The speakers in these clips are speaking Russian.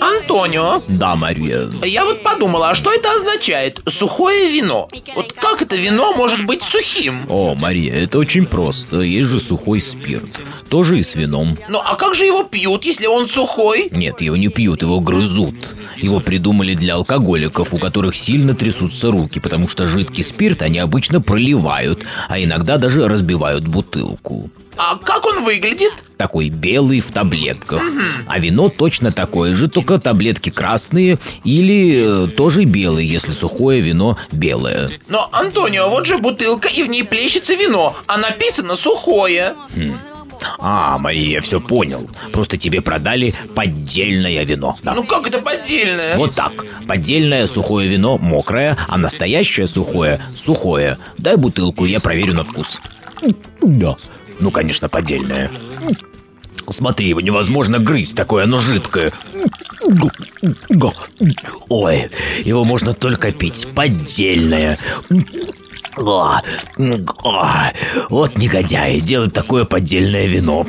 Антонио, Да, Мария. я вот подумала, а что это означает? Сухое вино. Вот как это вино может быть сухим? О, Мария, это очень просто. Есть же сухой спирт. Тоже и с вином. Ну а как же его пьют, если он сухой? Нет, его не пьют, его грызут. Его придумали для алкоголиков, у которых сильно трясутся руки, потому что жидкий спирт они обычно проливают, а иногда даже разбивают бутылку. А как он выглядит? Такой белый в таблетках. А вино точно такое же, только таблетки красные или э, тоже белые, если сухое вино белое. Но, Антонио, вот же бутылка, и в ней плещется вино, а написано сухое. А, Мария, я все понял. Просто тебе продали поддельное вино. Да. Ну как это поддельное? Вот так. Поддельное сухое вино мокрое, а настоящее сухое сухое. Дай бутылку, я проверю на вкус. Да. Ну, конечно, поддельное. Смотри, его невозможно грызть, такое оно жидкое. Ой, его можно только пить. Поддельное. А, а, Вот негодяи делают такое поддельное вино.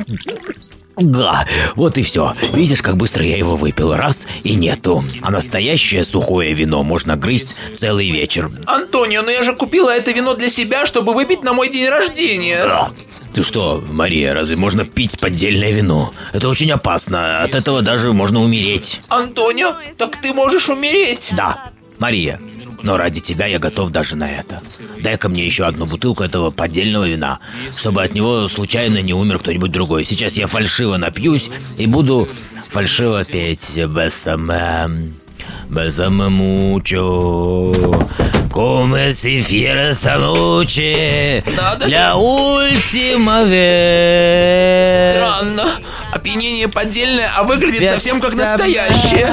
Да, вот и все. Видишь, как быстро я его выпил. Раз и нету. А настоящее сухое вино можно грызть целый вечер. Антонио, ну я же купила это вино для себя, чтобы выпить на мой день рождения. А, Ты что, Мария, разве можно пить поддельное вино? Это очень опасно. От этого даже можно умереть. Антонио, так ты можешь умереть. Да, Мария, но ради тебя я готов даже на это. Дай-ка мне еще одну бутылку этого поддельного вина, чтобы от него случайно не умер кто-нибудь другой. Сейчас я фальшиво напьюсь и буду фальшиво петь «Бесаме, бесаме мучо, come si fiera sta noche, ultima vez». Странно. Опьянение поддельное, а выглядит совсем как настоящее.